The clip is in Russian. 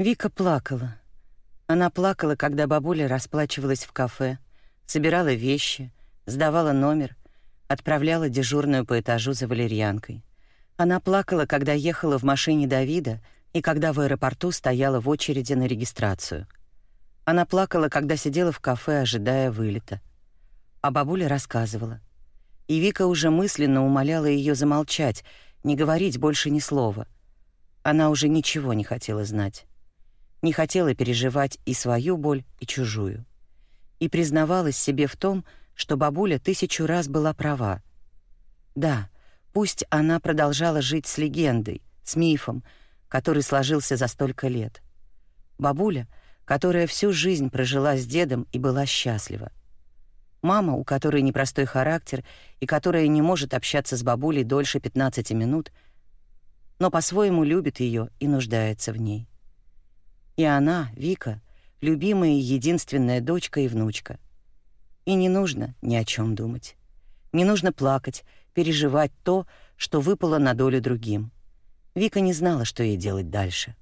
Вика плакала. Она плакала, когда бабуля расплачивалась в кафе, собирала вещи, сдавала номер, отправляла дежурную по этажу за валерьянкой. Она плакала, когда ехала в машине Давида и когда в аэропорту стояла в очереди на регистрацию. Она плакала, когда сидела в кафе, ожидая вылета. А бабуля рассказывала. И Вика уже мысленно умоляла ее замолчать, не говорить больше ни слова. Она уже ничего не хотела знать не хотела переживать и свою боль, и чужую. И признавалась себе в том, что бабуля тысячу раз была права. Да, пусть она продолжала жить с легендой, с мифом, который сложился за столько лет. Бабуля, которая всю жизнь прожила с дедом и была счастлива. Мама, у которой непростой характер и которая не может общаться с бабулей дольше 15 минут, но по-своему любит ее и нуждается в ней. И она, Вика, любимая и единственная дочка и внучка. И не нужно ни о чем думать. Не нужно плакать, переживать то, что выпало на долю другим. Вика не знала, что ей делать дальше.